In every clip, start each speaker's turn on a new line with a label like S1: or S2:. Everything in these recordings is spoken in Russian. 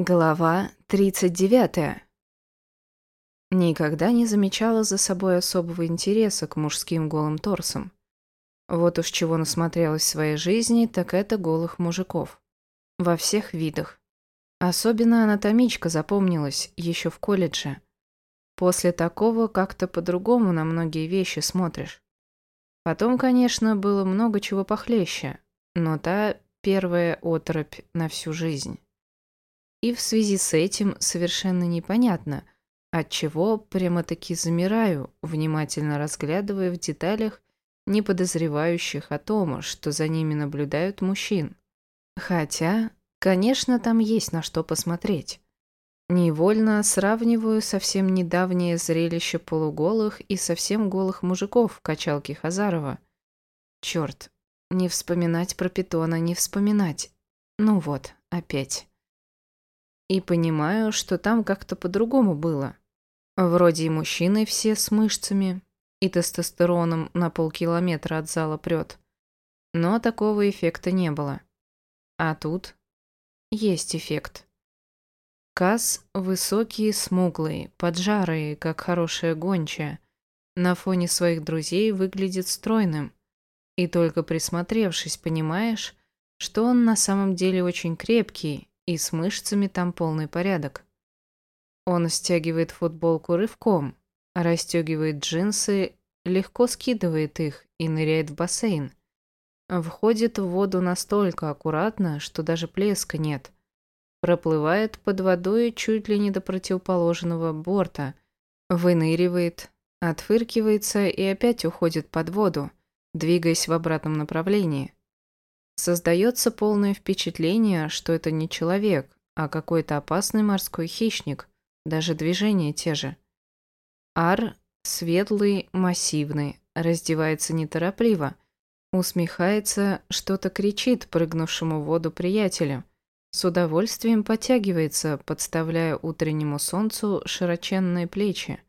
S1: Глава 39. Никогда не замечала за собой особого интереса к мужским голым торсам. Вот уж чего насмотрелась в своей жизни, так это голых мужиков. Во всех видах. Особенно анатомичка запомнилась еще в колледже. После такого как-то по-другому на многие вещи смотришь. Потом, конечно, было много чего похлеще, но та первая оторопь на всю жизнь. И в связи с этим совершенно непонятно, отчего прямо-таки замираю, внимательно разглядывая в деталях не подозревающих о том, что за ними наблюдают мужчин. Хотя, конечно, там есть на что посмотреть. Невольно сравниваю совсем недавнее зрелище полуголых и совсем голых мужиков в качалке Хазарова. Черт, не вспоминать про питона, не вспоминать. Ну вот, опять. И понимаю, что там как-то по-другому было. Вроде и мужчины все с мышцами, и тестостероном на полкилометра от зала прет. Но такого эффекта не было. А тут есть эффект. Каз высокий, смуглый, поджарый, как хорошая гончая. На фоне своих друзей выглядит стройным. И только присмотревшись, понимаешь, что он на самом деле очень крепкий и с мышцами там полный порядок. Он стягивает футболку рывком, расстегивает джинсы, легко скидывает их и ныряет в бассейн. Входит в воду настолько аккуратно, что даже плеска нет. Проплывает под водой чуть ли не до противоположного борта, выныривает, отфыркивается и опять уходит под воду, двигаясь в обратном направлении. Создается полное впечатление, что это не человек, а какой-то опасный морской хищник, даже движения те же. Ар светлый, массивный, раздевается неторопливо, усмехается, что-то кричит прыгнувшему в воду приятелю, с удовольствием подтягивается, подставляя утреннему солнцу широченные плечи.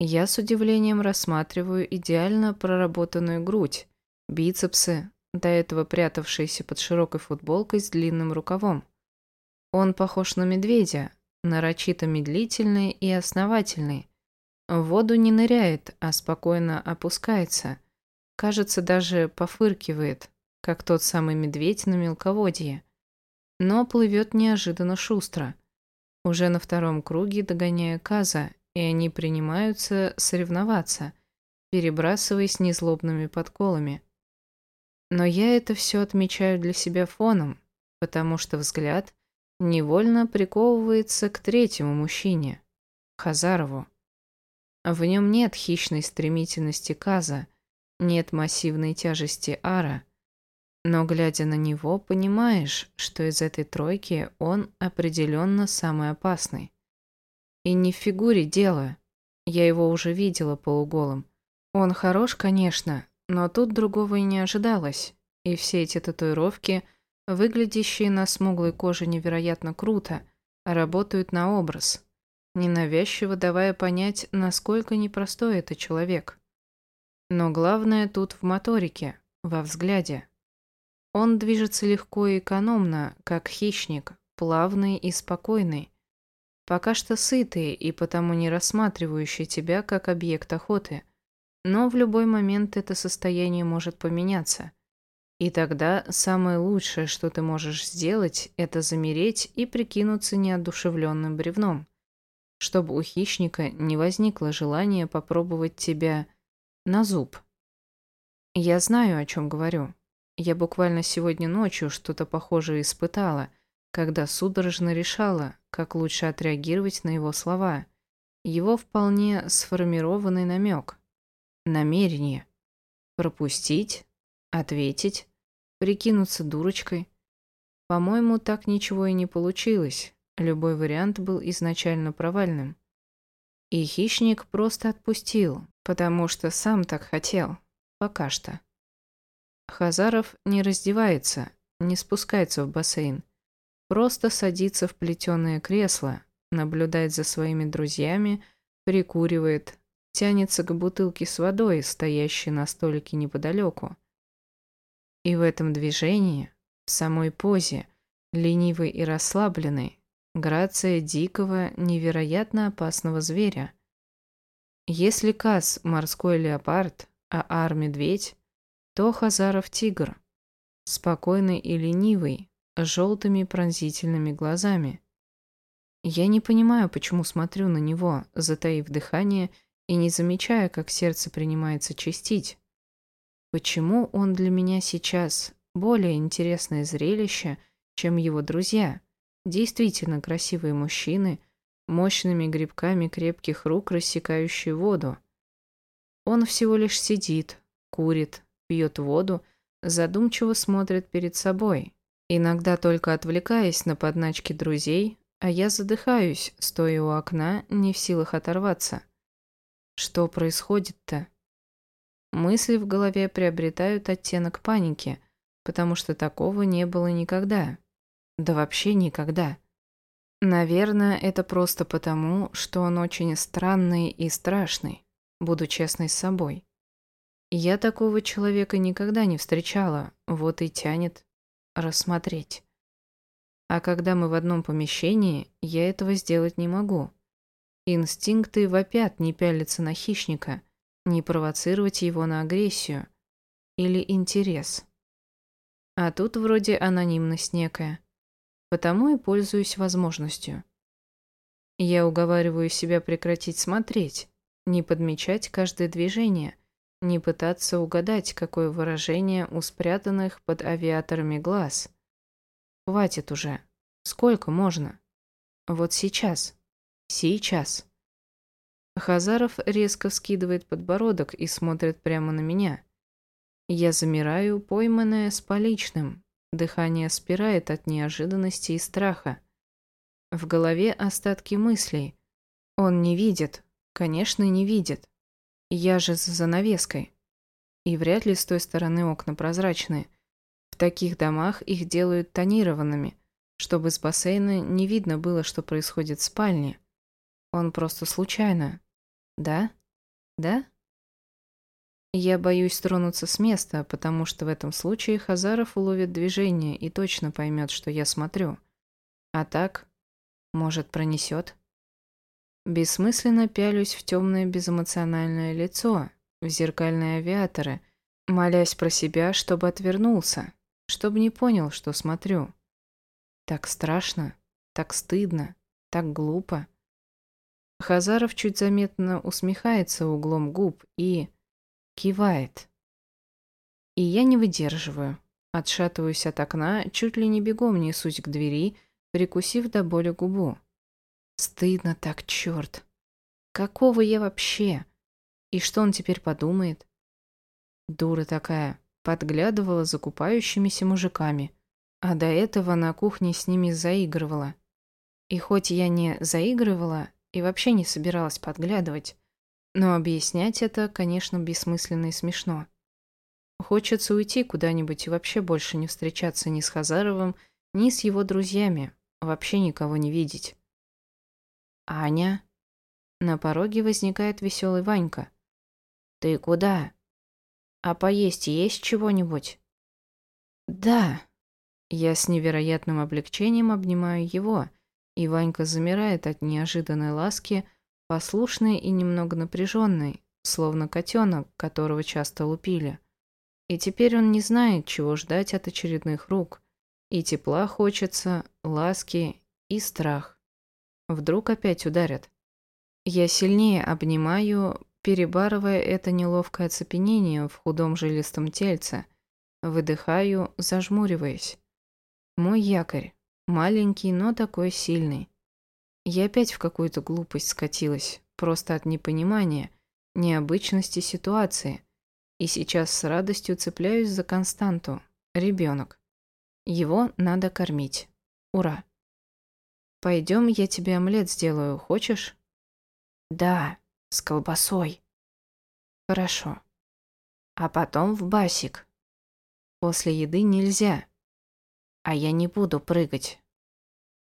S1: Я с удивлением рассматриваю идеально проработанную грудь, бицепсы, до этого прятавшийся под широкой футболкой с длинным рукавом. Он похож на медведя, нарочито медлительный и основательный. В воду не ныряет, а спокойно опускается. Кажется, даже пофыркивает, как тот самый медведь на мелководье. Но плывет неожиданно шустро. Уже на втором круге догоняя Каза, и они принимаются соревноваться, перебрасываясь незлобными подколами. Но я это все отмечаю для себя фоном, потому что взгляд невольно приковывается к третьему мужчине, Хазарову. В нем нет хищной стремительности Каза, нет массивной тяжести Ара, но, глядя на него, понимаешь, что из этой тройки он определенно самый опасный. И не в фигуре дело. Я его уже видела полуголым. Он хорош, конечно, но тут другого и не ожидалось, и все эти татуировки, выглядящие на смуглой коже невероятно круто, работают на образ, ненавязчиво давая понять, насколько непростой это человек. Но главное тут в моторике, во взгляде. Он движется легко и экономно, как хищник, плавный и спокойный, пока что сытый и потому не рассматривающий тебя как объект охоты – но в любой момент это состояние может поменяться. И тогда самое лучшее, что ты можешь сделать, это замереть и прикинуться неодушевленным бревном, чтобы у хищника не возникло желания попробовать тебя на зуб. Я знаю, о чем говорю. Я буквально сегодня ночью что-то похожее испытала, когда судорожно решала, как лучше отреагировать на его слова. Его вполне сформированный намек – намерение. Пропустить, ответить, прикинуться дурочкой. По-моему, так ничего и не получилось. Любой вариант был изначально провальным. И хищник просто отпустил, потому что сам так хотел. Пока что. Хазаров не раздевается, не спускается в бассейн. Просто садится в плетеное кресло, наблюдает за своими друзьями, прикуривает, тянется к бутылке с водой, стоящей на столике неподалеку. И в этом движении, в самой позе, ленивой и расслабленной, грация дикого, невероятно опасного зверя. Если Кас – морской леопард, а Ар – медведь, то Хазаров – тигр. Спокойный и ленивый, желтыми пронзительными глазами. Я не понимаю, почему смотрю на него, затаив дыхание и не замечая, как сердце принимается чистить. Почему он для меня сейчас более интересное зрелище, чем его друзья, действительно красивые мужчины, мощными грибками крепких рук, рассекающие воду. Он всего лишь сидит, курит, пьет воду, задумчиво смотрит перед собой, иногда только отвлекаясь на подначки друзей, а я задыхаюсь, стоя у окна, не в силах оторваться. Что происходит-то? Мысли в голове приобретают оттенок паники, потому что такого не было никогда. Да вообще никогда. Наверное, это просто потому, что он очень странный и страшный, буду честной с собой. Я такого человека никогда не встречала, вот и тянет рассмотреть. А когда мы в одном помещении, я этого сделать не могу. Инстинкты вопят не пялиться на хищника, не провоцировать его на агрессию или интерес. А тут вроде анонимность некая. Потому и пользуюсь возможностью. Я уговариваю себя прекратить смотреть, не подмечать каждое движение, не пытаться угадать, какое выражение у спрятанных под авиаторами глаз. Хватит уже. Сколько можно? Вот сейчас. Сейчас. Хазаров резко вскидывает подбородок и смотрит прямо на меня. Я замираю, пойманная с поличным. Дыхание спирает от неожиданности и страха. В голове остатки мыслей. Он не видит. Конечно, не видит. Я же за занавеской. И вряд ли с той стороны окна прозрачные. В таких домах их делают тонированными, чтобы с бассейна не видно было, что происходит в спальне. Он просто случайно. Да? Да? Я боюсь тронуться с места, потому что в этом случае Хазаров уловит движение и точно поймет, что я смотрю. А так, может, пронесет? Бессмысленно пялюсь в темное безэмоциональное лицо, в зеркальные авиаторы, молясь про себя, чтобы отвернулся, чтобы не понял, что смотрю. Так страшно, так стыдно, так глупо. Хазаров чуть заметно усмехается углом губ и Кивает. И я не выдерживаю. Отшатываюсь от окна, чуть ли не бегом несусь к двери, прикусив до боли губу. Стыдно так, черт. Какого я вообще? И что он теперь подумает? Дура такая, подглядывала за купающимися мужиками, а до этого на кухне с ними заигрывала. И хоть я не заигрывала и вообще не собиралась подглядывать, но объяснять это, конечно, бессмысленно и смешно. Хочется уйти куда-нибудь и вообще больше не встречаться ни с Хазаровым, ни с его друзьями, вообще никого не видеть. «Аня?» На пороге возникает веселый Ванька. «Ты куда? А поесть есть чего-нибудь?» «Да». Я с невероятным облегчением обнимаю его, и Ванька замирает от неожиданной ласки, послушный и немного напряженный, словно котенок, которого часто лупили. И теперь он не знает, чего ждать от очередных рук. И тепла хочется, ласки и страх. Вдруг опять ударят. Я сильнее обнимаю, перебарывая это неловкое оцепенение в худом жилистом тельце. Выдыхаю, зажмуриваясь. Мой якорь. Маленький, но такой сильный. Я опять в какую-то глупость скатилась, просто от непонимания, необычности ситуации. И сейчас с радостью цепляюсь за константу. Ребенок. Его надо кормить. Ура. Пойдем, я тебе омлет сделаю, хочешь? Да, с колбасой. Хорошо. А потом в басик. После еды нельзя. А я не буду прыгать.